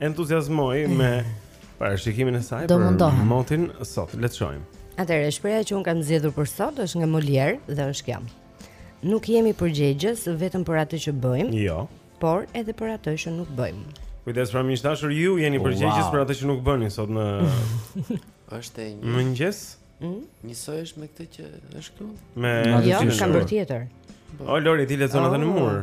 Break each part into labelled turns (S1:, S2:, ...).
S1: entuziazmoi me
S2: parashikimin e saj për motin sot. Le të shohim.
S3: Atëherë, shprehja që un kam zgjedhur për sot është nga Molière dhe është kjo. Nuk jemi përgjegjës vetëm për atë që bëjmë.
S2: Jo.
S3: Por edhe për atë që nuk bëjmë.
S2: Kujdes pra miq të dashur, ju jeni përgjegjës për atë që nuk bëni sot në
S4: këtë
S2: mëngjes. Mm?
S4: Njësoj është me këtë që është këtu?
S5: Po
S3: jo, kam bërë tjetër.
S2: O Lori, ti lexon edhe në
S4: oh.
S2: mur.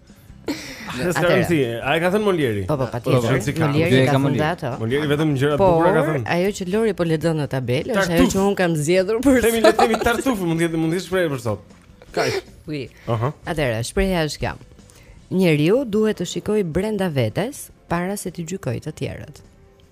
S2: Në
S5: s'ka
S2: rëndësi, a e ka thënë Molieri?
S3: Po, po, patjetër,
S2: po,
S3: Molieri ka thënë
S5: dhe
S3: ato
S2: Molieri vetëm gjëra të bukura ka thënë Por,
S3: ajo që Lori po lexon në tabelë, është ajo që unë kam zjedhur për sot
S2: Themi, le të themi Tartuf, mund të mund të shprehje për sot Kaq
S3: Ui, atëherë, shprehja është kjo Njeriu duhet të shikojë brenda vetes para se të gjykojë të tjerët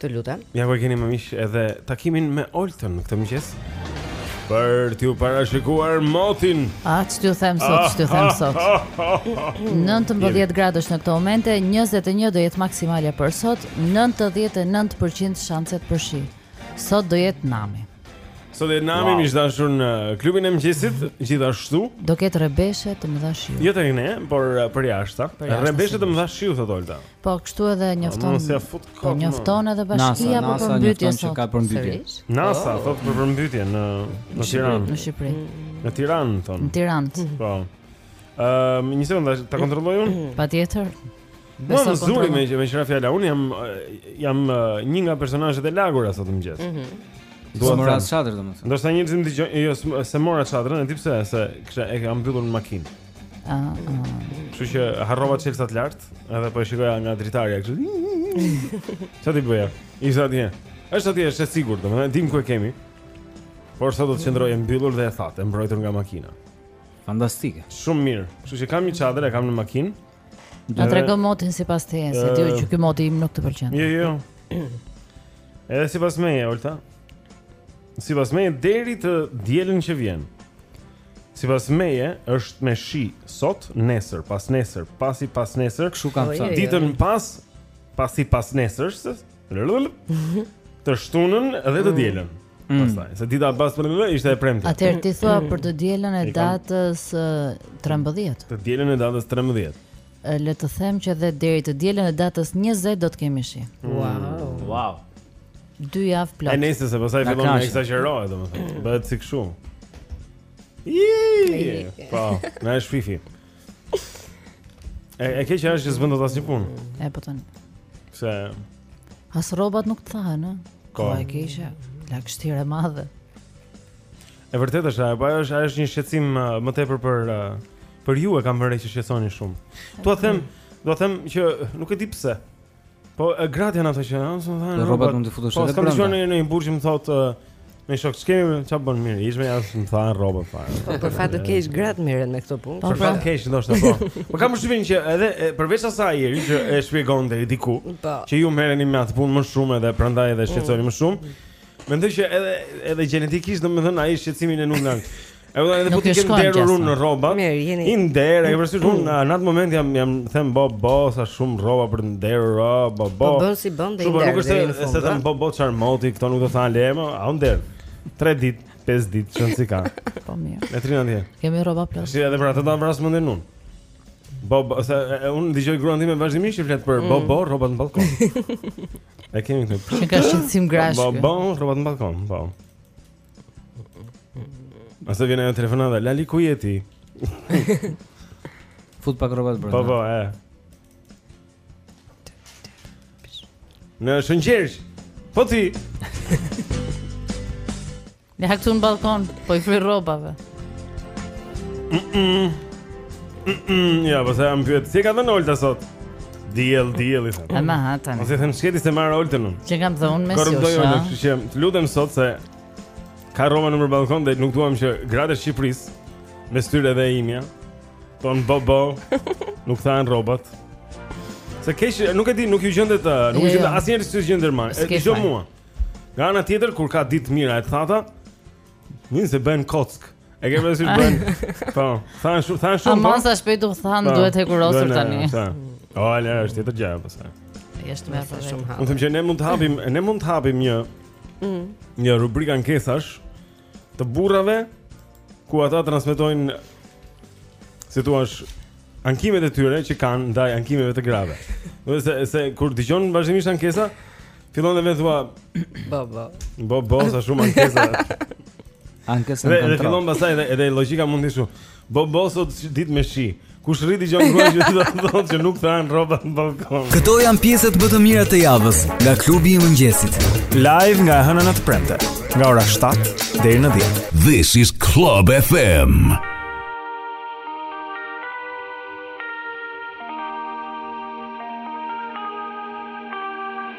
S2: Të
S3: lutem.
S2: Ja ku e keni miq edhe takimin me Oltën këtë mëngjes. Për t'ju parashikuar motin.
S6: Ah, ç'të them sot, ah, ç'të them ah, sot. 19 ah, gradë në këto momente, 21 do jetë maksimalja për sot, 99% shanset për shi. Sot do jetë nami.
S2: Sot do jetë nami wow. miq të dashur në klubin e mëngjesit, gjithashtu.
S6: Do ketë rrebeshe të mëdha shiu.
S2: Jo tek ne, por eh, për jashtë. Rrebeshe të mëdha shiu thotë Olta.
S6: Po kështu edhe
S2: po, njofton.
S6: Po njofton edhe bashkia
S7: apo
S6: përmbytje sot.
S7: Ka përmbytje.
S2: NASA oh. thot për përmbytje në në Tiranë.
S6: Në Shqipëri.
S2: Në Tiranë thon.
S6: Në Tiranë.
S2: Po. Ëm, një sekondë, ta kontrolloj unë.
S6: Patjetër.
S2: Po më zuri me me që ra fjala. Unë jam jam një nga personazhet e lagura sot në mëngjes.
S7: Mhm. Nuk mora çadër domethënë.
S2: Ndoshta njerëzit dëgjojnë, jo, s'e mora çadrën, e di pse, se kisha e kam mbyllur në makinë. Kështu që harrova çelësat lart, edhe po e shikoja nga dritarja kështu. Ça t'i bëja? Isha atje. Është atje, është e sigurt, domethënë dim ku e kemi. Por sot do të qëndrojë mbyllur dhe e thatë, mbrojtur nga makina.
S7: Fantastike.
S2: Shumë mirë. Kështu që kam një çadër, e kam në makinë.
S6: Na trego motin sipas teje, se e di që ky moti im nuk të pëlqen.
S2: Jo, jo. Edhe sipas meje, Olta. Sipas meje deri të dielën që vjen. Sipas meje është me shi sot, nesër, pas nesër, pasi pas nesër,
S7: kështu kam thënë.
S2: Ditën pas, pasi pas nesër, të shtunën dhe të mm. dielën. Mm. Pastaj, se dita pas ishte e premte.
S6: Atëherë ti thua mm. për të dielën e datës 13.
S2: Të dielën e datës 13.
S6: Le të them që edhe deri të dielën e datës 20 do të kemi shi.
S3: Wow.
S7: Wow.
S6: 2 javë plot.
S2: E lëre se pastaj fillon të ekzagjerohet domethënë. Bëhet si kështu. Po, na është fifi. E e ke që është që s'bën dot asnjë punë.
S6: E po tani.
S2: Se
S6: as rrobat nuk të thahen, ë. Kjo e keqja, lagështirë e madhe.
S2: E vërtet është, apo ajo është ajo është një shqetësim uh, më tepër për uh, për ju e kam vënë re që shqetësoheni shumë. Dua të them, dua të them që nuk e di pse. Po gratë janë ato që janë, s'u thanë
S7: rrobat, mund të futesh
S2: po,
S7: edhe brenda.
S2: S'kam dëgjuar unë një burrë që më thotë Me shok ç'kemi, ça bën, mirë? Hiç më, ja s'm'u thanë rroba fare.
S3: Po për fat të keq gratë merren me këtë punë.
S6: Po,
S2: për fat të keq ndoshta po. Po kam përshtypjen që edhe përveç asaj Jeri që e shpjegon deri diku,
S3: po.
S2: që ju merreni me atë punë më shumë edhe prandaj edhe shqetësoni më shumë. Mendoj që edhe edhe gjenetikisht domethënë ai shqetësimi neve nuk na han. E vëllai edhe po t'i
S6: kem
S2: nderur unë në rroba. I nder, e vërtetë unë në atë moment jam jam them bo bo sa shumë rroba për të nderur, o bo bo.
S3: Po bën si bën dhe i nder.
S2: Nuk është se them bo bo çfarë moti, këto nuk do të thahen, le më, a u nder. 3 ditë, 5 ditë ç'rëndësi ka.
S6: Po mirë.
S2: Le të rrinë atje.
S6: Kemi rroba plus.
S2: Se edhe për atë do ta vras mendin unë. Bo bo, se unë dëgjoj gruan time vazhdimisht që flet për bo mm. bo rrobat në ballkon. E kemi këtu.
S6: Që ka shqetësim grash.
S2: Bo bo, rrobat në balkon, po. Apo s'të vjen ajo telefonata? Lali ku je ti?
S7: Fut pak rrobat brenda.
S2: Po, po, e. Në shëngjersh. Po ti.
S6: Ja këtu në balkon, po i fry rrobave.
S2: Mm -mm. Mm -mm. Ja, po se jam pyet. Si ka dhënë Olta sot? Diell, diell i them.
S6: Ama ha tani.
S2: Ose them shkurt se marr Oltën unë.
S6: Ça kam dhënë me sy.
S2: Korruptoj
S6: Oltën,
S2: kështu që të lutem sot se ka rroba nëpër balkon dhe nuk duam që gratë e Shqipërisë mes tyre edhe imja. të thonë bobo. Nuk thahen rrobat. Se qesh, nuk e di, nuk ju gjendet, nuk ju jo,
S6: jo.
S2: gjendet asnjëri si gjender më. E di
S6: jo
S2: mua. Nga ana tjetër kur ka ditë të mira e të thata, vjen se bëhen kockë. E ke vështirë bën. Po, thahen shumë, thahen shumë.
S6: Aman
S2: po.
S6: sa shpejt u thanë
S2: po,
S6: duhet hekurosur tani.
S2: O, ala, është tjetër gjë apo sa?
S6: Është më
S3: po
S6: shumë
S3: hap.
S2: Unë them që ne mund të hapim, ne mund të hapim një mm. një rubrikë ankesash të burrave ku ata transmetojnë si thua ankimet e tyre që kanë ndaj ankimeve të grave. Domethënë se kur dëgjon vazhdimisht ankesa, fillon dhe vetë thua
S3: bo bo.
S2: Bo bo sa shumë ankesa.
S7: ankesa
S2: kontroll. Dhe fillon pastaj edhe edhe logjika mund të ishte, Bo bo sot ditë me shi. Kush rri të dëgjojë gruan që do të thotë që nuk thahen rrobat në balkon.
S5: Këto janë pjesët më të mira të javës nga klubi i mëngjesit.
S8: Live nga e hëna në të premte, nga ora 7 deri në 10.
S9: This is Club FM.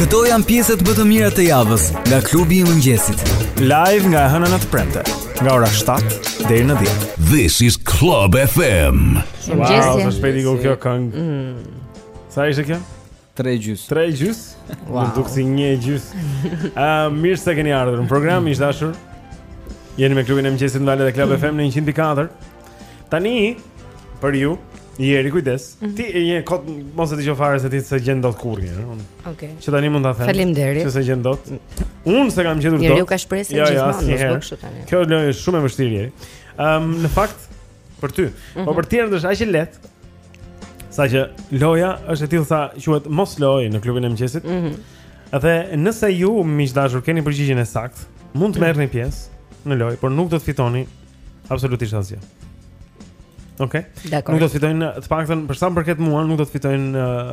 S5: Këto janë pjesët më të mira të javës nga klubi i mëngjesit.
S10: Live nga e hëna në të premte, nga ora 7 deri në 10.
S11: This is Club FM.
S2: Wow, sa shpejt iku kjo këngë. Mm. Sa ishte kjo?
S7: Tre gjys.
S2: Tre gjys. Wow. Nuk duket si një gjys. Ëm uh, mirë se keni ardhur në program, miq të dashur. Jeni me klubin e mëngjesit në valët e Club FM në 104. Tani për ju, Jeri kujdes. Mm -hmm. Ti Eni kot mos e dëgjoj fare se ti s'e gjen dot kurrë.
S3: Okej. Okay.
S2: Që tani mund ta them.
S3: Faleminderit.
S2: Që s'e gjen dot. Unë s'e kam gjetur dot.
S3: Jeri ka shpresë
S2: jo, jo,
S3: gjithmonë,
S2: nuk
S3: bëj kështu tani.
S2: Kjo lojë është shumë e vështirë. Ëm um, në fakt Për ty. Mhm. Po për të tjerët është aq e lehtë. Saqë loja është e tillë sa quhet mos loj në klubin e mëngjesit. Ëh.
S3: Mhm.
S2: Dhe nëse ju miq të dashur keni përgjigjen e saktë, mund të mhm. merrni pjesë në lojë, por nuk do të fitoni absolutisht asgjë. Okej.
S3: Okay.
S2: Nuk do të fitojnë të paktën për sa më përket mua, nuk do të fitojnë uh,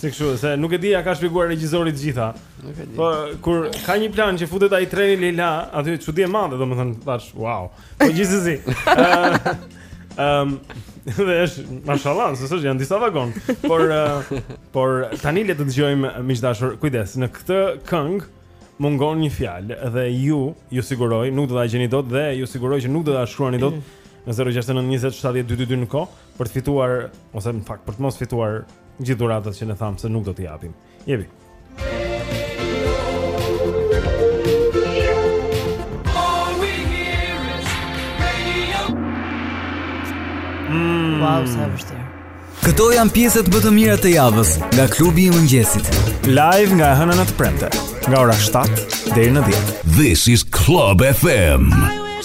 S4: Si
S2: kështu, se nuk e di a i ka shpjeguar regjizori të gjitha.
S4: Nuk e di.
S2: Po kur ka një plan që futet ai treni Leila, aty çudi e madhe, domethënë thashë, wow. Po gjithsesi. Ehm, dhe është mashallah, se s'është janë disa vagona, por eh, por tani le të dëgjojmë eh, miq të dashur, kujdes, në këtë këngë mungon një fjalë dhe ju ju siguroj nuk do ta gjeni dot dhe ju siguroj që nuk do ta shkruani dot në 069 20 70 222 në kohë. për të fituar ose në fakt për të mos fituar gjithë dhuratat që ne thamë se nuk do t'i japim. Jepi. Mm.
S6: Wow, sa vështirë.
S5: Këto janë pjesët më të mira të javës nga klubi i mëngjesit.
S10: Live nga e hëna në të premte, nga ora 7 deri në 10.
S11: This is Club FM.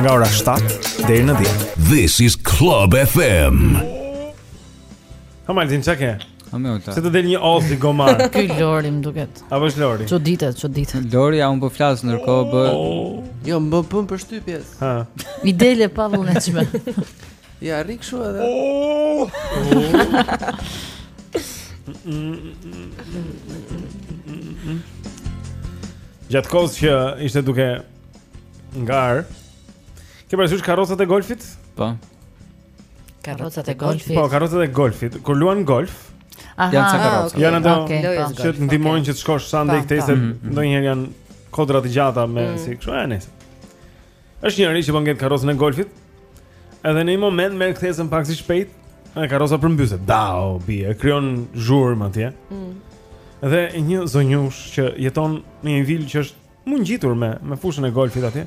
S5: nga
S12: ora 7 deri në 10.
S13: This is Club FM.
S7: Hamaltin çake. Hamalta.
S2: Se të del një zë si gomar.
S6: Ky Lori më duket.
S2: Apo s'është Lori?
S6: Çuditë, çuditë.
S7: Lori, unë po flas ndërkohë bë. Oh.
S4: Jo, më bën përshtypje.
S2: Ha.
S6: I del e pavullnetshme.
S4: Ja, rrik shu edhe. Oh.
S2: Gjatë kohës që ishte duke ngarë. Ke parasysh karrocat e golfit?
S7: Po.
S6: Karrocat e golfit.
S2: Po, karrocat e golfit. Kur luan golf,
S6: Aha,
S7: janë ca karroca.
S2: Okay, janë ato
S3: okay,
S6: po.
S3: lojës
S2: që të ndihmojnë okay. që të shkosh sa
S3: andej
S2: këtej se
S7: mhm, mhm.
S2: ndonjëherë janë kodra të gjata me mm. si kështu, e nice. Është njëri që po nget karrocën e golfit. Edhe në një moment merr kthesën pak si shpejt, e karroca përmbyset. Dao, bie, e krijon zhurmë atje. Mm. Dhe një zonjushë që jeton në një vilë që është Mu ngjitur me me fushën e golfit atje.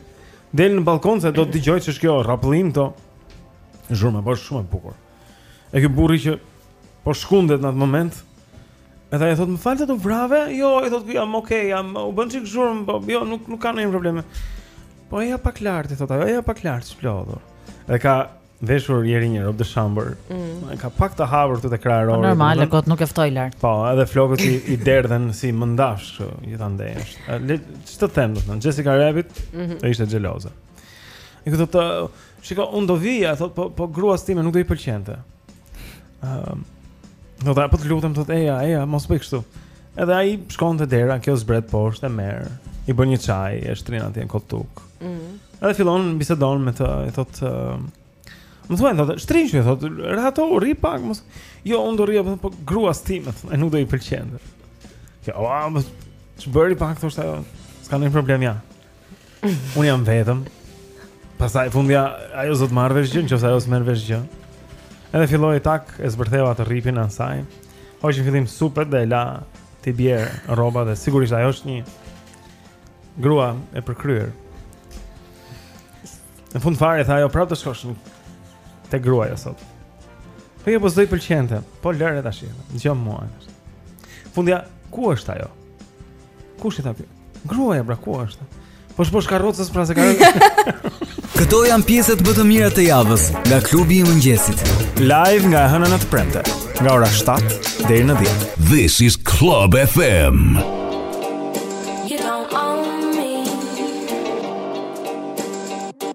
S2: Del në ballkon se do të dëgjoj ç'është kjo rrapëllimë, këto zhurma, po shumë e bukur. E ky burri që po shkundet në atë moment. Edhe i thotë, "Më fal a u vrave?" Jo, ai thotë, "Jam okay, jam u bë një çik zhurmë, po jo, nuk nuk ka ndonjë problem." Po eja pak lart, thotë ajo, eja pak lart, çlodhu. Edhe ka veshur e një robdëshambër.
S3: Mm.
S2: Ka pak të hapur këtu te krahërori.
S6: Po normale, kot nuk e ftoi lart.
S2: Po, edhe flokët i, i derdhen si mëndafsh kështu, gjithandej është. Le ç'të them, do me thënë Jessica Rabbit,
S3: mm
S2: -hmm. ishte xheloze. E ky thotë shiko, unë do vija, thot po po gruas time nuk do i pëlqente. Ëm. Do vija po të lutem thotë eja, eja, mos bëj kështu. Edhe ai shkon te dera, kjo zbret poshtë e merr, i bën një çaj, e shtrin atje në kolltuk.
S3: Ëh. Mm.
S2: Edhe fillon bisedon me të, i thotë Më thuaj thotë, shtrihu thotë, rehatohu rri pak, mos. Jo, unë do rrija po po gruas time nuk do i pëlqente. Kjo, a, më mirë rri pak thotë ajo. S'ka ndonjë problem ja. Unë jam vetëm. Pastaj fundja ajo s'do ta marrë vesh gjë, nëse ajo s'merr vesh gjë. Edhe filloi tak, e zbërtheu atë rripin e saj. Hoqi në fillim supet dhe e la t'i bjerë rroba dhe sigurisht ajo është një grua e përkryer. Në fund fare tha ajo prapë do shkosh te gruaja sot. Po jo, po s'do i pëlqente. Po lëre tashi. Dëgjomë mua. Fundja, ku është ajo? Kush i tha kjo? Gruaja pra ku është? Po poshtë karrocës pra se ka.
S5: Këto janë pjesët më të mira të javës nga klubi i mëngjesit.
S12: Live nga
S14: e hëna në të premte, nga ora 7 deri në 10.
S11: This is Club FM.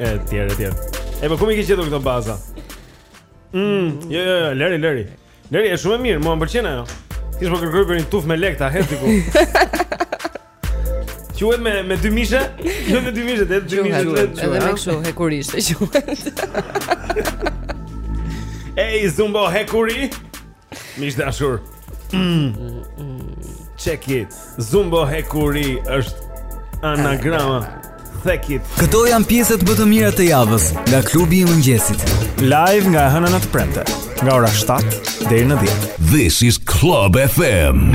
S15: E
S2: tjerë, e tjerë. E po ku m'i ke gjetur këto baza? Mm, jo, jo, jo, lëri, lëri. Lëre, është shumë e mirë, mua më pëlqen ajo. Ç'ke, po kërkoj për një tufë me lek ta hedh diku. Quhet me me dy mishe? Jo me dy mishe, edhe dy mishe
S3: quhet. Edhe me kështu hekurishte quhet.
S2: Ej, zumbo hekuri. Mish dashur. Check it. Zumbo Hekuri është anagrama. Check it.
S5: Këto janë pjesët më të mira të javës nga klubi i mëngjesit.
S14: Live nga e hëna në të premte, nga ora 7 deri në 10.
S11: This is Club FM.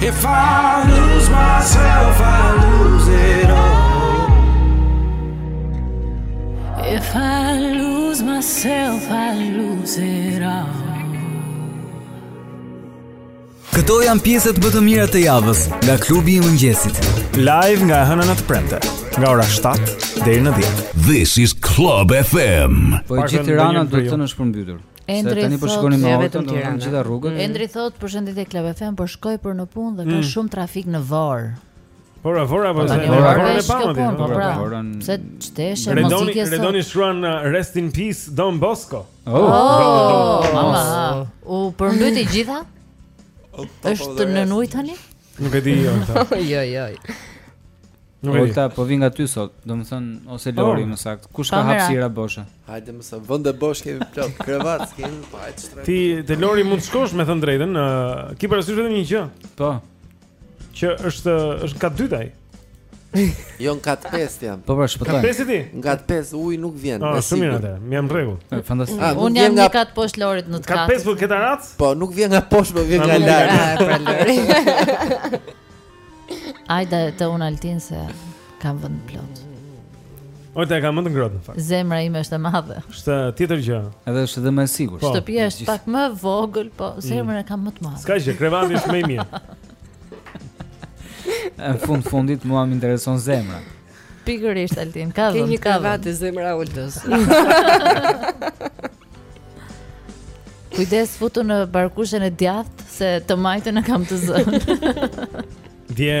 S16: If I lose myself, I lose it all.
S17: If I lose
S18: myself, I lose it all.
S5: Këto janë pjesët më të mira të javës nga klubi i mëngjesit.
S8: Live nga e hëna në të premte, nga ora 7 deri në 10.
S9: This is Club FM.
S7: Po gjithë Tirana do me thënë është përmbytur.
S6: Endri
S7: tani po shikonim
S3: vetëm
S7: Tiranën. Gjithë rrugët. Mm.
S6: Endri thot përshëndetje Club FM, po shkoj për në punë dhe ka
S2: mm.
S6: shumë trafik në Vorë.
S2: Por a Vora apo
S6: zë?
S2: Por
S6: a
S7: Vora
S6: në
S2: pamë
S6: ti? Po pra. Pse ç'deshe,
S2: mos
S6: ikje sot?
S2: Redoni shkruan uh, Rest in Peace Don Bosco.
S7: Oh,
S6: oh mama. U përmbyt e gjitha? Është nën ujë tani?
S2: Nuk e di jo.
S3: Jo, jo.
S7: Olta po vij nga ty sot, domethën ose Lori
S2: oh.
S7: më saktë. Kush ka hapësira boshe?
S4: Hajde më se vende bosh kemi plot, krevat kemi, po hajde shtroj.
S2: Ti te Lori mund të shkosh me thënë drejtën, uh, ki parasysh vetëm një gjë.
S7: Po.
S2: Që është është kati dytë ai.
S4: Jo në kat pesë jam.
S7: Po pra
S2: shpëton.
S7: Kat
S2: pesë ti?
S4: Në kat pesë uji nuk vjen.
S2: Ah, shumë mirë atë. Jam në rregull.
S7: Fantastik.
S4: Ah,
S6: Unë jam një kat poshtë Lorit në
S2: katër.
S6: Kat
S2: pesë po këta rac?
S4: Po, nuk vjen nga poshtë, po vjen nga lart.
S3: Ah, pra Lori.
S6: Ajde te unë Altin se kam vend plot.
S2: Oj, e kam më ngrohtë në fakt.
S6: Zemra ime është e madhe.
S2: Është tjetër gjë.
S7: Edhe është edhe më e sigurt.
S2: Po.
S6: Shtëpia është pak më e vogël, po zemrën e kam më të madhe.
S2: S'ka gjë, krevati është më i mirë.
S7: Në fund fundit mua më intereson zemra.
S6: Pikërisht Altin, ka vend. Ke
S3: një
S6: krevat
S3: te zemra ulës.
S6: Kujdes futu në barkushën e djathtë se të majtën e kam të zënë.
S2: Dje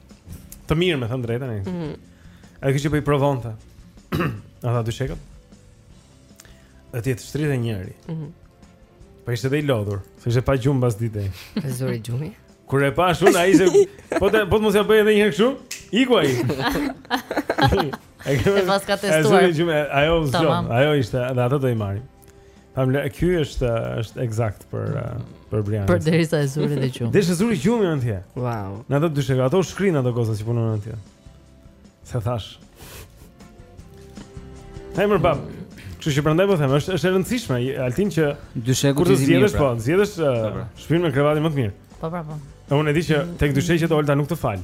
S2: E mirë, me thënë drejtën e
S3: njësë.
S2: Mm -hmm. A kishte që po i provonte. A tha dyshekët. Dhe tjetër shtri dhe njëri.
S3: Mm -hmm.
S2: Pa po ishte dhe i lodur. Se ishte pa gjumë basdite.
S3: E zuri gjumi.
S2: Kur e pashë unë, ai ishte... Po të po mos ja bëj edhe njëherë kështu? Iku ai.
S6: E pas ka testuar.
S2: E zuri gjumi, ajo zgjon. Ajo ishte, dhe atë do i marrim. Pa le, ky është është eksakt për uh, për Brian.
S6: Përderisa e zuri dhe gjumë.
S2: Derisa zuri gjumi atje.
S3: Wow.
S2: Në ata dyshekë ato shkrin ato goza që punon atje. Ça thashë. Hej more bab. Kështu që prandaj po them, është është e rëndësishme Altin që
S7: dyshek
S2: kur të zgjedhësh
S7: pra.
S2: po, zgjedhësh uh, shpinën me krevatin më të mirë.
S6: Po pra po.
S2: Unë e di që tek dyshekët Olta nuk të fal.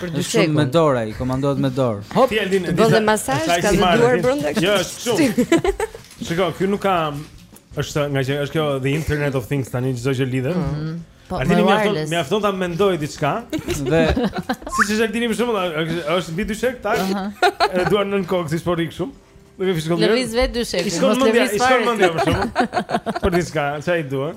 S2: Për dyshekun. Me
S7: dorë ai, komandohet me dorë. Hop.
S3: Të bën dhe masazh, ka ca duar brenda.
S2: Jo, është kështu. Shiko, ky nuk ka është nga që është kjo the internet of things tani çdo gjë lidhet. Mhm.
S6: Po,
S2: mjafton, mjafton ta mendojë diçka.
S7: Dhe
S2: siç është Altini më shumë, është mbi dyshek tak. Edhe duart nën kokë si po rri kështu. Dhe e fikson.
S6: Lëviz vetë dysheku.
S2: I shkon mendja, i shkon mendja më shumë. Për diçka, ça i duan.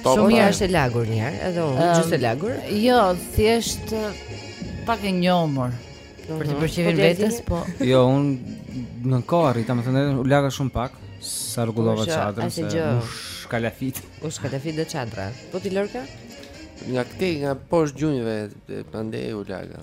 S6: Po,
S3: Shumë mirë është e lagur një herë, edhe unë
S6: um,
S3: gjysmë e lagur.
S6: Jo, thjesht pak e njomur. Mhm. Për të përqevin
S3: po, vetës,
S6: po...
S7: Jo, unë në kohë arrita, me thënë, u laga shumë pak, sa rregullova çadrën, se
S3: ajo...
S7: u shkallafit.
S3: U shkallafit dhe çadra. Po ti Lerka?
S4: Nga këtej, nga poshtë gjunjëve, pra dhe u laga.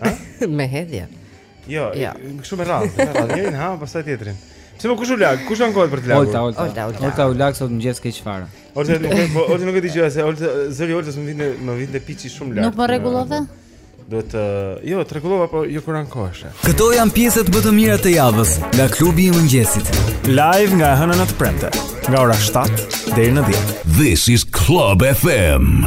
S6: Ha?
S3: me hedhje.
S7: Jo,
S3: ja.
S2: Jo. kështu me radhë, me radhë, njërin ha, pastaj tjetrin. Pse më po kush u lag? Kush ankohet për të lagur?
S7: Olta, olta.
S3: Olta, olta.
S7: Olta u lag sot mëngjes keq fare.
S2: Olta nuk e po, olta nuk e dëgjoj se olta zëri olta s'më vjen, më vjen te piçi shumë lart.
S6: Nuk më rregullove?
S2: Duhet të, uh, jo, të rregullova po jo kur ankohesh.
S5: Këto janë pjesët më të mira të javës nga klubi i mëngjesit.
S8: Live nga e Hëna në
S19: të
S20: Premte, nga ora 7 deri në 10.
S2: This is Club FM.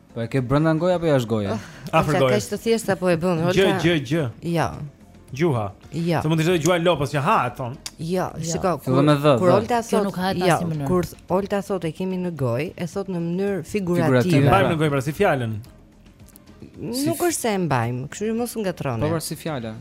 S3: Po
S21: e
S3: ke
S7: brenda gojës apo jashtë gojës?
S21: Afër gojës.
S6: Kaq të thjeshtë po e bën
S21: Olta?
S6: Gjë,
S21: gjë, gjë.
S6: Jo.
S21: Gjuha.
S6: Jo.
S21: Se mund të thotë gjuha e lopës që ha, thonë.
S6: Jo, jo. shikoj.
S7: Fillon me dhë.
S6: Kur Olta thotë,
S3: nuk ha
S6: jo,
S3: asnjë mënyrë.
S6: Kur Olta thotë e kemi në gojë, e thotë në mënyrë
S7: figurative.
S6: Figurative.
S21: Mbajmë në gojë pra si fjalën.
S6: Nuk është se e mbajmë, kështu që mos u
S7: ngatërroni.
S6: Po
S7: pra si fjala.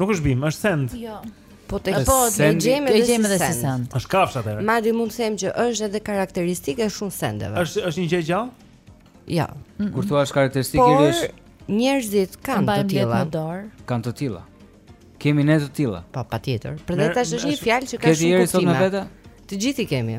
S3: Nuk është
S7: bimë,
S21: është send.
S3: Jo.
S6: Po
S7: te
S6: po
S7: e
S6: gjejmë edhe
S3: gjejmë edhe si
S6: send.
S21: Është kafshë atëherë.
S6: Madje mund të them që është edhe karakteristikë e shumë sendeve.
S21: Është është një gjë e gjallë?
S6: Jo.
S7: Kur thua është karakteristikë i rish.
S6: Por njerëzit kanë të tilla.
S7: Kanë të tilla. Kemi ne të tilla.
S6: Po patjetër. Prandaj tash është një fjalë që ka shumë kuptime. Ka
S7: njeri
S6: sot
S7: me
S6: vete?
S7: Të
S6: gjithë i
S3: kemi.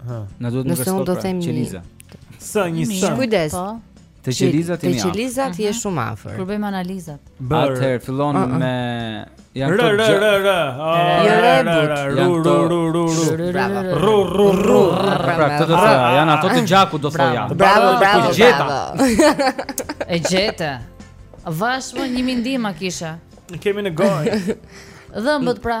S6: Hë.
S3: Na duhet mikroskop.
S6: Nëse unë do të
S7: pra,
S6: them
S7: qeliza.
S21: Së një
S3: së.
S6: Kujdes.
S3: Po.
S7: Te qelizat jemi.
S6: Te qelizat je shumë afër.
S3: Kur bëjmë analizat.
S7: Atëherë fillon
S6: ah, ah.
S7: me janë
S6: te
S21: gjaku.
S6: Rë
S21: rë
S7: rë.
S21: Ru ru ru ru ru.
S6: Bravo.
S21: Ru ru ru.
S7: Pra këto të janë ato te gjaku do thoja.
S6: Bravo, bravo, bravo.
S3: E gjeta. Pashë një
S6: mendim, e kisha. Kemi
S2: në gojë.
S6: Dhëmbët pra.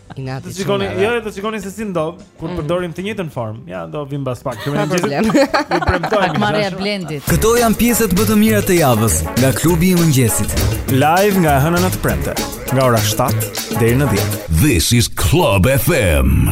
S3: Inati.
S2: Të shikoni,
S3: jo,
S2: jo, të shikoni se si ndodh kur mm. përdorim të njëjtën formë. Ja, do vim pas pak.
S3: Kemi një gjë.
S2: Ju premtoj.
S6: Hakmarrja e Blendit.
S5: Këto janë pjesët më të mira të javës nga klubi i mëngjesit.
S22: Live nga e hëna në të premte, nga ora 7 deri në 10.
S23: This is Club FM.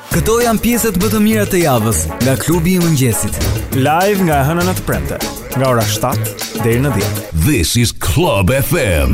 S5: Këto janë pjesët më të mira të javës nga klubi i mëngjesit.
S22: Live nga e hëna në të premte, nga ora 7 deri në 10.
S23: This is Club FM.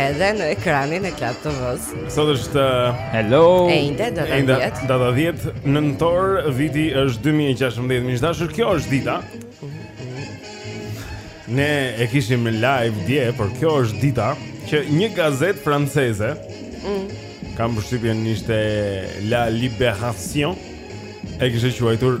S3: Edhe në ekranin e Club TV-së.
S2: Sot është uh,
S7: Hello.
S3: Ende data 10.
S2: Ende data 10 nëntor viti është 2016. Miq të dashur, kjo është dita. Ne e kishim live dje, por kjo është dita që një gazetë franceze
S3: mm.
S2: kam përshtypjen ishte La Libération e kishte quajtur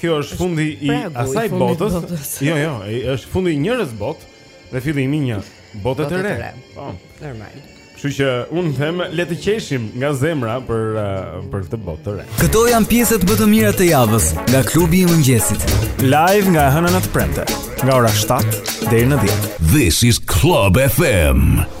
S2: Ky është fundi i asaj botës. Jo, jo, është fundi i njërës bote dhe fillimi i një bote të re. Po,
S3: normal.
S2: Kështu që unë them le të qeshim nga zemra për uh, për këtë botë të re.
S5: Këto janë pjesët më të mira të javës nga klubi i mëngjesit.
S8: Live nga e hëna në të premte, nga ora 7 deri në 10.
S9: This is Club FM.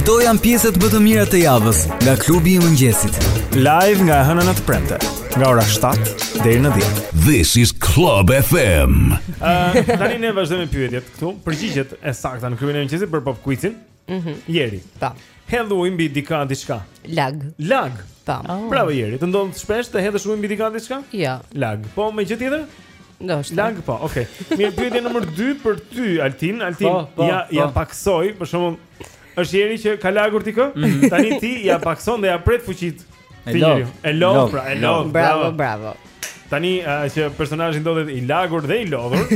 S5: Këto janë pjesët më të mira të javës nga klubi i mëngjesit.
S8: Live nga e hëna në të premte, nga ora 7 deri në 10.
S9: This is Club FM.
S2: Uh, tani ne vazhdojmë me pyetjet. Këtu përgjigjet e sakta në klubin e mëngjesit për pop quizin.
S3: Mhm.
S2: Jeri.
S3: Po.
S2: Hedh ujë mbi dikë a diçka.
S3: Lag.
S2: Lag.
S3: Po. Oh.
S2: Bravo Jeri. Të ndodh shpesh të hedhësh ujë mbi dikë a diçka?
S3: Jo.
S2: Lag. Po me gjë tjetër?
S3: Ndoshta.
S2: Lag po, okay. Mirë, pyetja numër 2 për ty Altin. Altin,
S7: Po, po,
S2: ja
S7: po.
S2: ia pakësoj, për shembull, është Jeri që ka lagur ti kë? Mhm. Tani ti ia pakëson dhe ia pret fuqitë.
S7: E
S2: Ti
S7: lodh.
S2: njeriu. E lodh,
S7: Lodh.
S2: pra, e Lodh. lodh.
S3: Bravo, bravo.
S2: Tani uh, që personazhi ndodhet i lagur dhe i lodhur.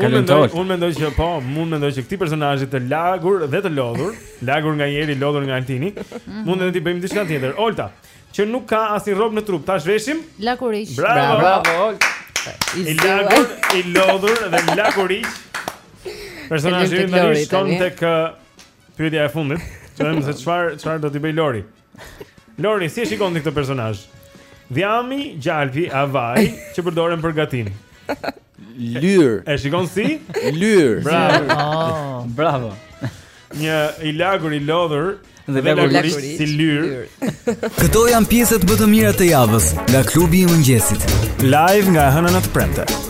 S2: Unë mendoj, unë mendoj që po, unë mendoj që këtij personazhi të lagur dhe të lodhur, lagur nga Jeri, lodhur nga Altini, mhm. mund t'i bëjmë diçka tjetër. Olta, që nuk ka asnjë rrobë në trup, tash veshim?
S6: Lakuriq.
S2: Bravo,
S4: bravo Olta.
S2: I lagur, i lodhur dhe lakuriq. Personazhi i
S3: Lori
S2: shkon tek uh, pyetja e fundit. Shohim se çfarë çfarë do t'i bëjë Lori. Lori, si e shikon ti këtë personazh? Dhjami, gjalpi, a vaji që përdoren për gatim.
S4: Lyrë.
S2: E shikon si?
S4: Lyrë.
S2: Bravo.
S6: Oh.
S7: Bravo.
S2: Një i lagur i lodhur
S7: dhe
S2: lakuriq si lyrë.
S5: Këto janë pjesët më të mira të javës nga klubi i mëngjesit.
S8: Live nga e hëna në
S11: të premte.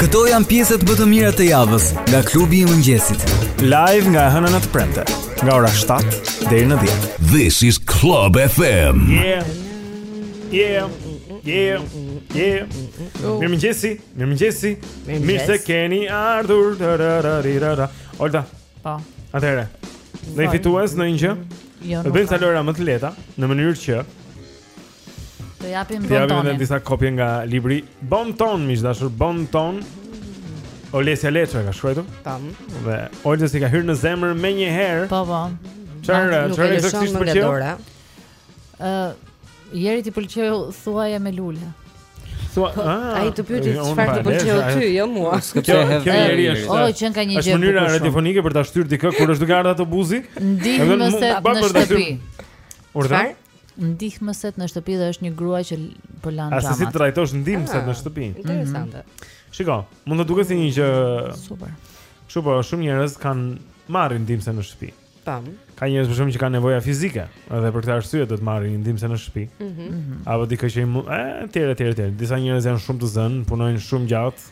S5: Këto janë pjesët më të mira të javës nga klubi i mëngjesit.
S8: Live nga e hëna në të premte, nga ora 7 deri në 10.
S9: This is Club FM.
S2: Yeah. Yeah. Yeah. Yeah. Mirëmëngjesi, mirëmëngjesi. Mirë se keni ardhur. Olta.
S6: Po.
S2: Atëherë. Dole fituese në ndonjë gjë.
S6: Jo.
S2: Do bëjmë ca lojëra më të lehta në mënyrë që
S6: të japim Bontonin.
S2: Të japim edhe disa kopje nga libri Bonton, miq të dashur, Bonton. Olesja Leço e ka shkruar.
S3: Tam.
S2: Dhe Oltës i ka hyrë në zemër menjëherë.
S6: Po, po.
S2: Çfarë, çfarë
S3: ekzaktisht
S2: për
S3: çfarë?
S6: Ë, Jeri ti pëlqeu thuaja me lule.
S2: Thua, po, ah,
S3: ai të pyeti çfarë të pëlqeu ty, jo mua.
S2: Kjo kjo njeri është.
S6: Oh, qen ka një gjë. Është mënyra
S2: radiofonike për ta shtyrë dikë kur është duke ardhur autobusi. Ndihmëset
S6: në shtëpi.
S2: Urdhë.
S6: Ndihmëset në shtëpi dhe është një grua që po lan xhamat.
S2: A di si
S6: t'i
S2: trajtosh ndihmëset
S3: ah,
S2: në shtëpi?
S3: Interesante. Mhm.
S2: Shiko, mund të duket si një gjë
S6: super.
S2: Kështu po, shumë njerëz kanë marrin ndihmëse në shtëpi.
S3: Tam.
S2: Ka njerëz për shkak që kanë nevoja fizike, edhe për këtë arsye do të marrin një ndihmëse në shtëpi.
S3: Mhm. Mm mhm.
S2: Apo dikë që i mund, e, etj, etj, etj. Disa njerëz janë shumë të zënë, punojnë shumë gjatë,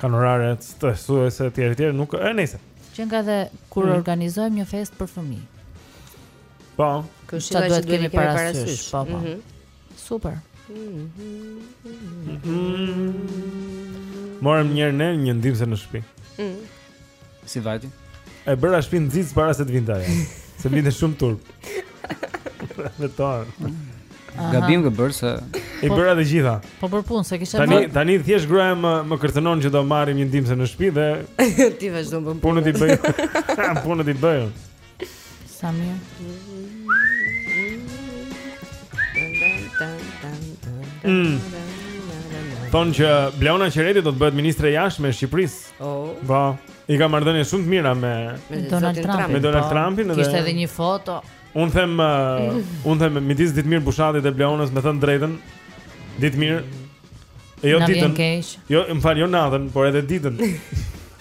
S2: kanë orare stresuese etj, etj, nuk e nejse.
S6: Që nga dhe kur
S2: mm.
S6: organizojmë një festë për fëmijë.
S2: Po.
S6: Kështu
S3: që
S6: duhet
S3: të
S6: kemi parasysh, po. po.
S3: Mhm.
S6: Super. Mhm.
S2: Mm Morëm një herë ne një ndihmëse në shtëpi.
S3: Mhm.
S7: Si vajti?
S2: E bëra shpinë xixë para se të vinte ajo. Se më vinte shumë turp. Me
S6: tonë.
S7: Gabim ke bërë se
S2: i po- bëra të gjitha.
S6: Po për punë, se kisha
S2: Tani tani thjesht gruaja më më kërcënon që do marrim një ndihmëse në shtëpi dhe
S3: ti vazhdon punë.
S2: Punët i bëj. Punët i bëj.
S6: Sa mirë.
S2: Mm. Thonë që Bleona Qereti do të bëhet ministre e jashtme e Shqipërisë.
S3: Oh.
S2: Ba, po, i ka marrëdhëniet shumë të mira me,
S3: me
S6: Donald Trump.
S2: Me Donald
S6: po.
S2: Trump. Edhe...
S6: Kishte edhe një foto.
S2: Unë them, uh, unë them, midis Ditmir Bushatit e Bleonës me thënë të drejtën. Ditmiri. E jo ditën. Jo, më fal, jo natën, por edhe ditën.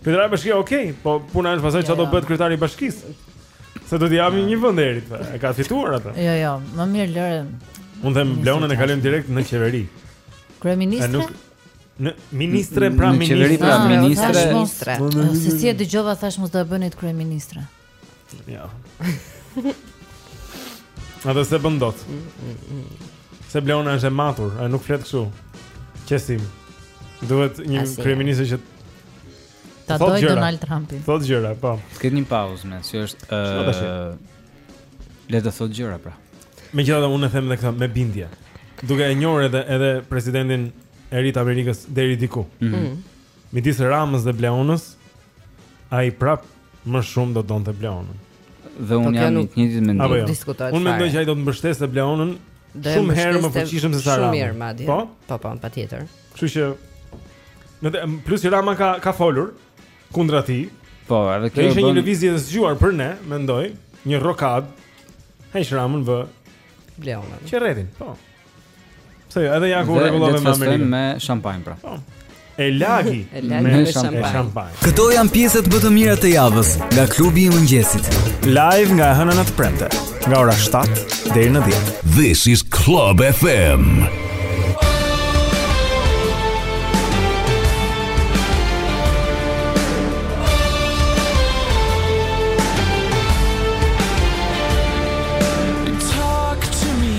S7: Kryetari i
S2: bashkisë, okay, po puna është pasaj çfarë do bëhet kryetarit i bashkisë. Se do t'i japim një vend nderi këtij. E ka fituar atë.
S6: Jo, jo, më mirë lëre.
S2: Unë them Bleonën e kalojmë direkt në qeveri.
S6: Kryeministre.
S2: Nuk, në qeveri pra
S7: ministre. Qeveri pra
S6: ah,
S7: ministre.
S6: Se s'e dëgjova, thashë mos do e bënit kryeministre.
S2: Jo. Ajo s'e bën dot? Se Bleona është e matur, ajo nuk flet kështu. Qeshim. Duhet një
S3: Asi.
S2: kryeministër që
S6: ta dojë
S2: gjëra.
S6: Donald Trumpin.
S2: Thotë gjëra, po.
S7: Të ketë një pauzë me, si është ë uh, Le të thotë gjëra pra.
S2: Megjithatë unë e them edhe këtë me bindje. Duke e njohur edhe edhe presidentin e ri të Amerikës deri diku.
S7: Mm -hmm.
S2: Midis Ramës dhe Bleonës, Ai prap më shumë do donte Bleonën.
S7: Dhe unë jam
S3: nuk...
S7: i njëjtit mendim.
S2: Jo,
S3: s'diskutohet.
S2: Unë mendoj që ai do të mbështeste Bleonën shumë herë më fuqishëm se sa Rama.
S3: Shumë mirë madje.
S2: Po,
S3: po, po patjetër.
S2: Kështu që në të, plus Rama ka ka folur kundra tij.
S7: Po, edhe kjo do
S2: ishte një lëvizje e zgjuar për ne, mendoj, një rokadë. Hiq Ramën vër
S3: Bleonën.
S2: Qeretin, po. Pse jo, edhe
S7: Jaku
S2: rregullove me Amerikën.
S7: Me shampanjë pra.
S2: Po.
S3: E lagi
S2: me shampanjë.
S5: Këto janë pjesët më të mira të javës nga klubi i mëngjesit.
S8: Live nga e Hëna në të Premte, nga ora 7 deri në 10.
S9: This is Club FM.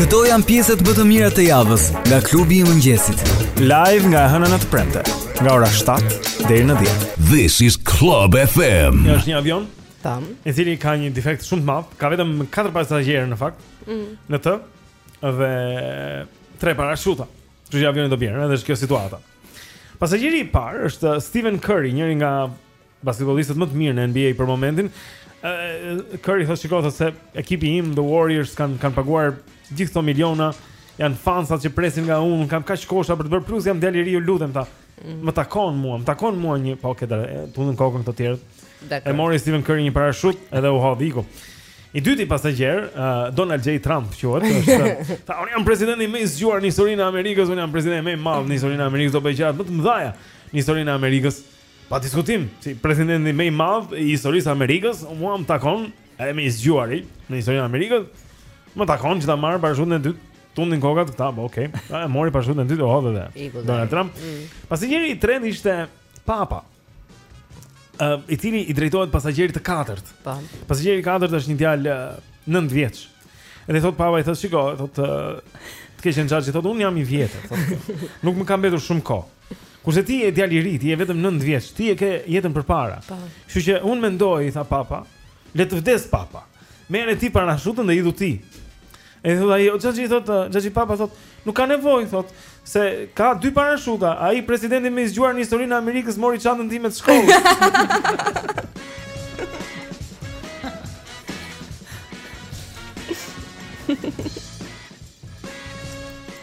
S5: Këto janë pjesët më të mira të javës nga klubi i mëngjesit.
S8: Live nga e Hëna në të Premte, nga ora 7 deri në 10.
S9: This is Club FM.
S2: Ja është një avion.
S3: Tam.
S2: I cili ka një defekt shumë të madh, ka vetëm 4 pasagjerë në fakt.
S3: Mm.
S2: Në të dhe 3 parashuta. Kështu që avioni do bjerë, edhe është kjo situata. Pasagjeri i parë është Stephen Curry, njëri nga Basketbollistët më të mirë në NBA për momentin. Curry thotë shikoj se ekipi im The Warriors kanë kanë paguar gjithë këto miliona, janë fansat që presin nga unë, kam kaq kosha për të bërë plus jam djalë i ri, ju lutem ta. Mm. Më takon mua, më takon mua një po këta, tundin kokën këta të tjerët. E mori Stephen Curry një parashutë edhe u hodh iku. I dyti pasagjer, uh, Donald J. Trump, quhet, është, ta, unë jam presidenti më i zgjuar në historinë e Amerikës, unë jam presidenti më i madh në historinë e Amerikës, do bëj gjërat më të mdhaja në historinë e Amerikës, Pa diskutim, si presidenti më i madh i historisë së Amerikës, u mua më takon, edhe më i zgjuari në historinë e Amerikës, më takon që ta marr parashutën e dytë, tundin kokat këta, bo, po, okej, okay. e mori parashutën e dytë, u hodh
S3: edhe
S2: Donald Trump.
S3: Mm.
S2: Pasagjeri i tretë ishte papa, uh, i cili i drejtohet pasagjerit të katërt.
S3: Po.
S2: Pasagjeri i katërt është një djalë uh, 9 vjeç. Edhe thot papa i thot shiko, thot uh, të keqen xhaxhi, thot un jam i vjetër, thot. Nuk më ka mbetur shumë kohë. Kurse ti je djalë i ri, ti je vetëm 9 vjeç, ti e ke jetën përpara.
S3: Po.
S2: Kështu që un mendoj, i tha papa, le të vdes papa. Merre ti parashutën dhe hidhu ti. E thotë ai, "Xhaxhi thot, xhaxhi papa thot, nuk ka nevojë thot, se ka dy parashuta. Ai presidenti më i zgjuar në historinë e Amerikës mori çantën time të shkollës."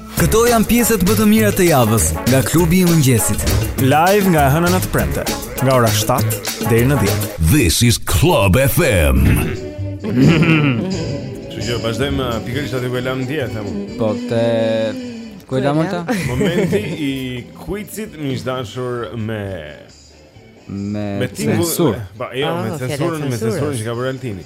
S5: Këto janë pjesët më të mira të javës nga klubi i mëngjesit.
S8: Live nga e Hëna në të Premte, nga ora 7 deri në 10.
S9: This is Club FM.
S2: Ju jo, vazhdojmë uh, pikërisht aty ku e lamë dje, them.
S7: Po te ku e lamë ta?
S2: Momenti i quizit miq të
S7: dashur
S2: me me
S7: censur.
S2: Po, jo, me
S3: ah,
S2: censurën, me censurën që ka bërë Altini.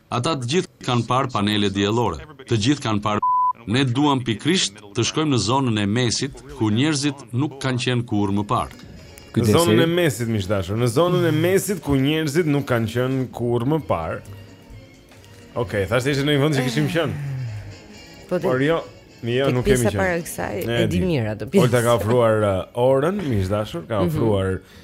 S24: Ata të gjithë kanë parë panele diellore, të gjithë kanë parë minë. Ne duam pikërisht të shkojmë në zonën e mesit, ku njerëzit nuk kanë qenë kurrë më parë.
S2: Në zonën e mesit, miq të dashur, në zonën e mesit ku njerëzit nuk kanë qenë kurrë më parë. Okej, okay, thashë se ishte në një vend që kishim qenë.
S3: Po ti.
S2: Por jo, ne
S3: jo
S2: nuk kemi qenë.
S3: Para kësaj, e di mirë atë pjesë.
S2: Olta ka ofruar uh, orën, miq të dashur, ka
S3: mhm.
S2: ofruar
S7: mm -hmm.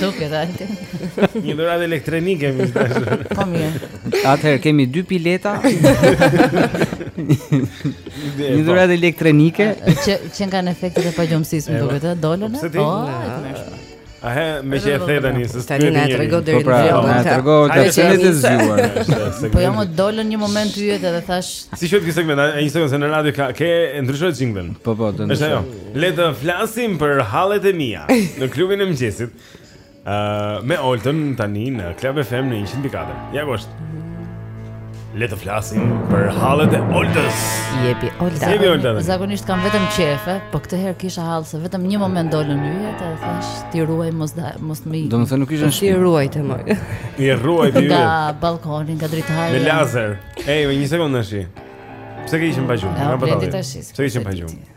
S6: Duket atë.
S2: Një dhuratë elektronike miq të dashur.
S6: Po mirë.
S7: Atëherë kemi dy
S2: bileta.
S7: Një dhuratë elektronike
S6: që që kanë efektet e pagjumësisë, më duket, dolën. Po.
S2: A he, meqë e the tani, se
S3: s'të një njëri.
S7: Po pra,
S3: po,
S7: na e trego,
S2: ka
S7: që në të zgjuar.
S6: Po
S2: jo,
S6: më dolën një moment yjet edhe thashë...
S2: Si që të ky segment, a një segment se në radio ka, ke ndryshojë xhingëllin?
S7: Po po, të ndryshojë.
S2: Le të flasim për hallet e mia në klubin e mëngjesit. Ë uh, me Oltën tani në Club FM në 104. Ja gjosh. Le të flasim për hallet e Oltës.
S3: Jepi Olta.
S2: Jepi Olta.
S6: Zakonisht kam vetëm qejfe, po këtë herë kisha hall se vetëm një moment dolën yjet e thashë t'i ruaj mos da, mos më.
S7: Domethënë nuk ishin në shtëpi.
S3: Ti
S7: ruaj
S3: të moj.
S2: Ti ruaj ti.
S6: Nga balkoni, nga dritarja.
S2: Me lazer. Ej, një sekondë tash. Pse ke qenë pa gjumë? Pse ke qenë pa gjumë?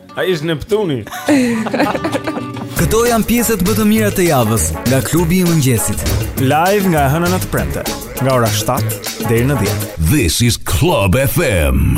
S25: Ai është Neptuni
S5: Këto janë pjesët më të mira të javës Nga klubi i mëngjesit
S2: Live nga e hëna në të premte Nga ora 7 deri në 10
S26: This is Club FM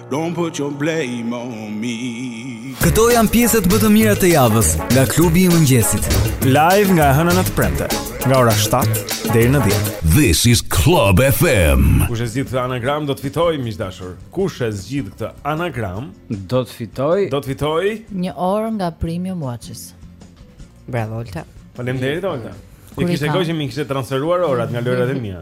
S27: Don't put your blame on me.
S5: Këto janë pjesët më të mira të javës nga klubi i mëngjesit.
S8: Live nga e hëna në të premte, nga ora 7 deri në 10.
S9: This is Club FM.
S2: Kush e zgjidh këtë anagram do të fitojë miq të dashur. Kush e zgjidh këtë anagram
S7: do të fitojë.
S2: Do të fitojë
S6: një orë nga Premium Watches.
S3: Bravo Olta.
S2: Faleminderit Olta.
S6: Kur i
S2: kishte gojë që m'i kishte transferuar orat nga lojërat e mia.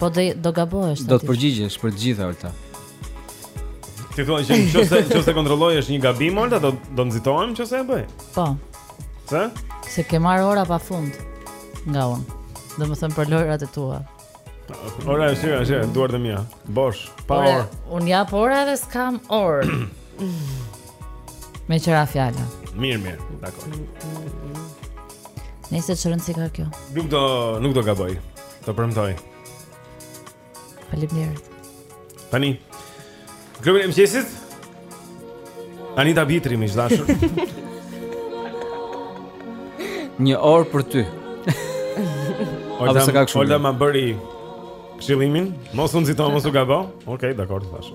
S2: Po do
S6: gabohesh.
S7: Do të përgjigjesh për të gjitha Olta.
S2: Ti thua që nëse nëse kontrolloj është një gabim Olta, do do nxitohem nëse e bëj.
S6: Po.
S2: Pse?
S6: Se ke marrë ora pafund nga unë. Domethënë për lojërat e tua.
S2: Ora është, është, duart e mia. Bosh, pa orë.
S6: Unë jap ora dhe s'kam orë. Meqë ra fjala
S2: Mirë, mirë, dakord
S6: Nëse të shërën si ka kjo
S2: Nuk do, nuk do gaboj Ta premtoj
S6: Faleminderit.
S2: Tani Klubi i mëngjesit. Anita Bitri miq të dashur.
S7: Një orë për ty. Olta sa ka kështu.
S2: Olta ma bëri këshillimin, mos u nxito, mos u gabo. Okej,
S28: okay,
S2: dakord,
S28: thashë.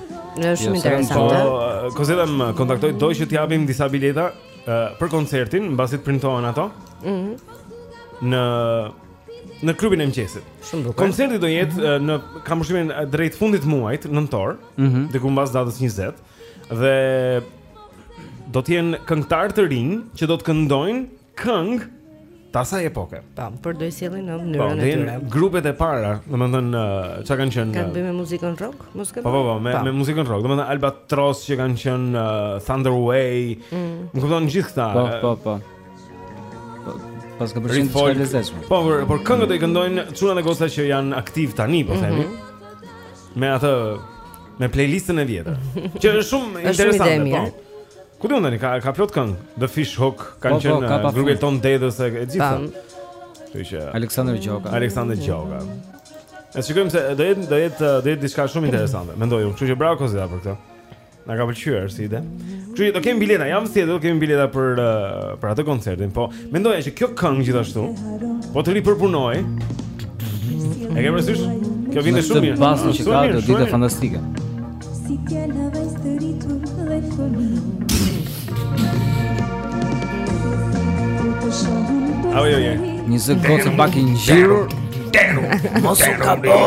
S2: Është
S28: shumë
S3: interesante.
S2: Po, Kozeta më kontaktoi, do që të japim disa bileta uh, për koncertin, mbasi të printohen ato.
S3: Mhm.
S2: Mm në në klubin e mëngjesit.
S3: Shumë bukur.
S2: Koncerti do jetë mm -hmm. në kam përshtypjen drejt fundit të muajit, nëntor,
S7: mm -hmm.
S2: diku mbas datës 20 dhe do të jenë këngëtarë të rinj që do të këndojnë këngë të asaj epoke.
S3: Po, por do i sjellin në mënyrën
S2: po,
S3: e tyre.
S2: Po, në grupet e para, domethënë çka kanë qenë?
S3: Kanë bërë me muzikën rock, ose?
S2: Po, po, po, me po. me muzikën rock. Domethënë Albatross që kanë qenë uh, Thunder Way.
S3: Mm.
S2: Më kupton gjithë këta.
S7: Po, po, po.
S2: Paska
S7: për të
S2: qenë
S7: shumë e lezetshme
S2: Po, por, por këngët do i këndojnë çuna dhe goca që janë aktiv tani, po themi mm -hmm. Me atë Me playlistën e vjetër. Që është shumë interesante, po. Ku do ndani ka ka plot këngë? The Fish Hook kanë
S7: po, po,
S2: qenë grupi Elton Dedës e gjitha. Kështu që
S7: Aleksandër Gjoka.
S2: Aleksandër Gjoka. Ne shikojmë se do jetë do jetë do jetë diçka shumë interesante. Mendoj unë, kështu që bravo Kozeta për këtë. Na ka pëlqyer si ide. Kështu që do kemi bileta, jam se do kemi bileta për për atë koncertin, po. Mendoja që kjo këngë gjithashtu po të ripërpunohej. E ke parasysh? Kjo
S7: vjen
S2: shumë mirë. Pas
S7: në
S2: Chicago,
S7: ditë fantastike.
S28: Si fjala vajzë të rritur dhe fëmi
S2: Ajo, ajo, ajo
S7: Një zë goce pak i ngjirur
S5: Mos u ka bo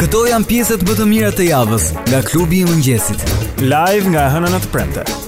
S5: Këto janë pjesët më të mira të javës Nga klubi i mëngjesit
S8: Live nga e hëna në të premte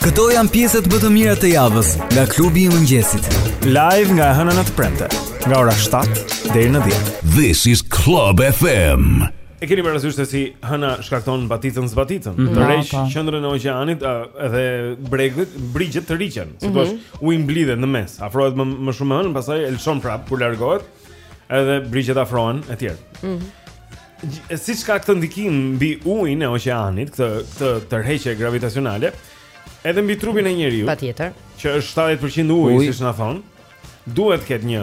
S11: Këto janë pjesët më të mira të javës nga klubi i mëngjesit.
S5: Live nga e hëna në të premte, nga ora 7 deri në 10.
S29: This is Club FM.
S2: E keni parasysh se si Hëna shkakton baticën zbaticën.
S7: Mm
S2: -hmm. Tërheq
S7: po.
S2: qendrën e oqeanit edhe bregët, brigjet tërhiqen. Si
S7: mm
S2: -hmm. Uji mblidhet në mes, afrohet më më shumë hëna, pastaj e lëshon prap kur largohet, edhe brigjet afrohen etj. Ëh. Mm -hmm. Siç ka këtë ndikim mbi ujin e oqeanit, këtë këtë tërheqje gravitacionale, edhe mbi trupin e njeriu.
S3: Patjetër.
S2: Që është 70% ujë,
S7: uj.
S2: siç na thonë, duhet të ketë një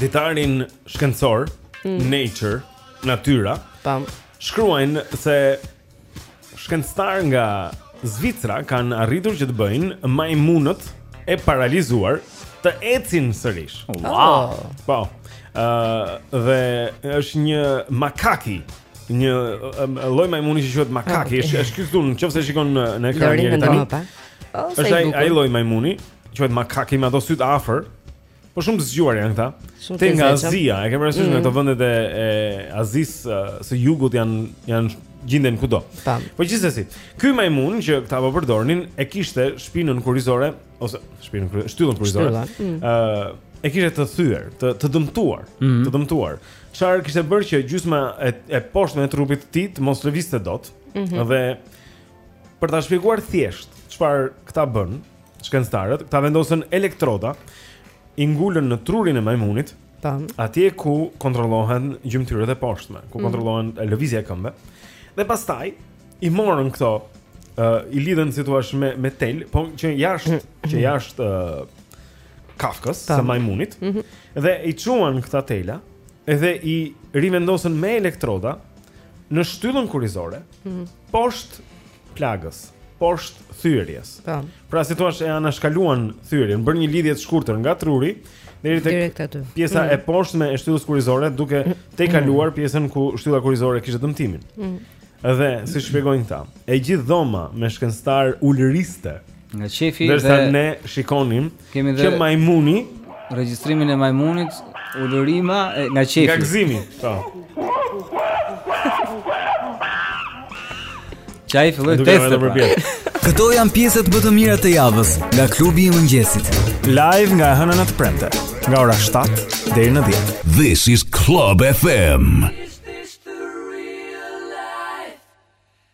S2: ditarin shkencor
S3: mm.
S2: Nature, Natyra.
S3: Tam.
S2: Shkruajnë se shkencëtarë nga Zvicra kanë arritur që të bëjnë majmunët e paralizuar të ecin sërish. Oh.
S3: Wow.
S2: Po. Ëh uh, dhe është një makaki një lloj majmuni që quhet makaki, është është ky që, nëse shikon në ekran tani.
S3: Po,
S2: është ai lloj majmuni, quhet makaki me ato syt afër, Po shumë të zgjuar janë këta. Te nga Azia, e ke parasysh në
S3: mm.
S2: këto vendet e, e Azisë së jugut janë janë gjinden kudo.
S3: Tam.
S2: Po gjithsesi, ky majmun që këta po përdornin e kishte shpinën kurrizore ose shpinën kurrizore, shtyllën kurrizore.
S3: Ëh, mm.
S2: uh, e kishte të thyer, të të dëmtuar,
S7: mm -hmm.
S2: të dëmtuar. Çfarë kishte bërë që gjysma e, e poshtme e trupit të tij të mos lëvizte dot?
S3: Mm -hmm.
S2: Dhe për ta shpjeguar thjesht, çfarë këta bënë? shkencëtarët këta vendosën elektroda i ngulën në trurin e majmunit.
S3: Tan.
S2: Atje ku kontrollohen gjymtyrët e poshtme, ku
S3: mm.
S2: kontrollohen lëvizja e këmbëve. Dhe pastaj i morën këto uh, i lidhën si të thuash me me tel, po që jashtë, mm. që jashtë uh, kafkës së majmunit
S3: mm -hmm.
S2: dhe i çuan këta tela dhe i rivendosën me elektroda në shtyllën kurrizore
S3: mm -hmm.
S2: poshtë plagës, poshtë thyerjes.
S3: Po.
S2: Pra si të thuash, e anashkaluan thyerjen, bënë një lidhje të shkurtër nga truri deri tek pjesa
S3: mm.
S2: e poshtme e shtyllës kurrizore, duke mm. tejkaluar pjesën ku shtylla kurrizore kishte dëmtimin.
S3: Mm.
S2: Dhe si shpjegojnë këta, e gjithë dhoma me shkencëtarë ulëriste.
S7: Nga
S2: qejfi
S7: dhe ndërsa
S2: ne shikonim
S7: Kemi dhe
S2: Që majmuni
S7: Regjistrimin e majmunit Ulërima e, Nga qejfi
S2: Nga gëzimi
S11: Ta po. Qaj filloj të
S30: testë për pjetë
S31: Këto janë pjesët më të mira të javës Nga klubi i mëngjesit
S32: Live nga e hëna në të premte Nga ora 7 deri në 10
S11: This is Club FM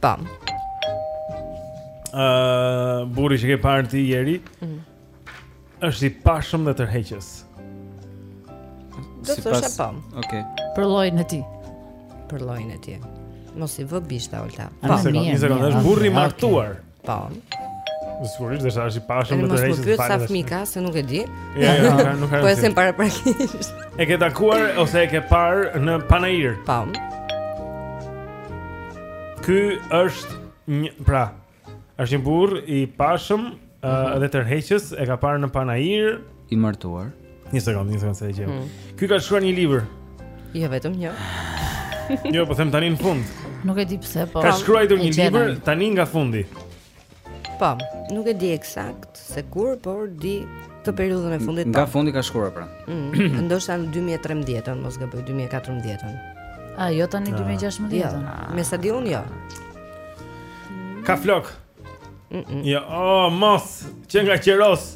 S33: Po.
S3: Ë,
S2: uh, burri që ke parë ti ieri. Mm -hmm. Është i pashëm dhe tërheqës.
S3: Do të thosha po.
S7: Okej.
S6: Për llojin e tij.
S3: Për llojin e tij. Mos i vë bishta ulta.
S2: Po, një sekondë, një sekondë, është burrë i martuar.
S3: Po.
S2: Sigurisht, dhe është i pashëm
S3: me
S2: të rejtë të falë.
S3: Mos më pyet sa fëmijë se nuk e di.
S2: Ja, ja, nuk, nuk
S3: Po e sem para praktikisht.
S2: E ke takuar ose e ke parë në panair?
S3: Po.
S2: Ky është një, pra, është një burrë i pashëm uh, mhm. dhe tërheqës, e ka parë në panair
S7: i martuar.
S2: Një sekond, një sekond se e gjej.
S3: Hmm.
S2: Ky ka shkruar një libër.
S3: Jo vetëm një.
S2: jo, po them tani në fund.
S6: Nuk e di pse, po.
S2: Ka shkruar një libër tani nga fundi.
S3: Po, nuk e di ekzakt se kur, por di këtë periudhën e fundit.
S7: Nga
S3: po.
S7: fundi ka shkruar pra.
S3: Mm, ndoshta në 2013-ën, mos gaboj, 2014-ën.
S6: A jo tani 2016-ën?
S3: Jo, me sa di unë jo.
S2: Ka flok.
S3: Mm -mm. Jo,
S4: oh,
S2: mos, qenka qeros.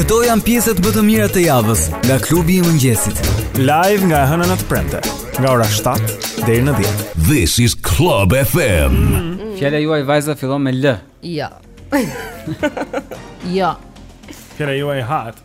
S5: Këto janë pjesët më të mira të javës nga klubi i mëngjesit.
S8: Live nga e hëna në të premte, nga ora 7 deri në 10.
S9: This is Club FM.
S7: Fjala juaj vajza fillon me L.
S3: Jo.
S6: Jo.
S2: Fjala juaj hat.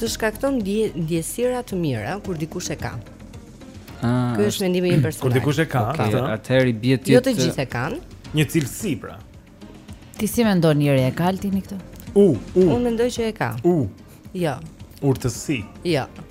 S3: Të shkakton ndjesira të mira kur dikush e ka.
S7: Ah,
S3: Ky është mendimi im personal.
S2: Kur dikush e ka,
S7: okay.
S2: këtë.
S7: Atëherë i bie ti.
S3: Jo të gjithë e kanë.
S2: Një cilësi pra.
S6: Ti si mendon Jeri, e ka Altini këtë?
S2: U, u.
S3: Unë mendoj që e ka.
S2: U.
S3: Jo.
S2: Urtësi.
S3: Jo. Ja.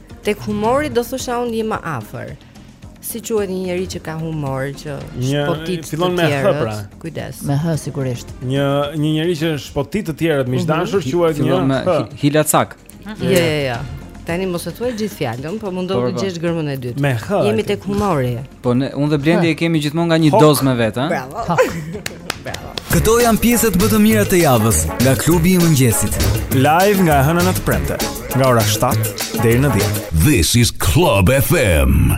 S3: Tek humori do thoja unë je më afër. Si quhet një njeri që ka humor që shpotit të
S2: pra.
S3: tjerët?
S2: Pra.
S3: Kujdes.
S6: Me h sigurisht.
S2: Një një njeri që shpotit të tjerët, miq mhm. dashur, quhet një
S7: me Hilacak.
S3: Jo, jo, jo. Tani mos e thuaj gjithë fjalën, po
S7: mundohu
S3: të gjesh germën e dytë.
S2: Me h.
S3: Jemi tek humori.
S7: Po ne, unë dhe Blendi e kemi gjithmonë nga një dozë me vete, ha?
S3: Bravo.
S5: Këto janë pjesët më të mira të javës nga klubi i mëngjesit.
S8: Live nga e hëna në të premte, nga ora 7 deri në 10.
S9: This is Club FM.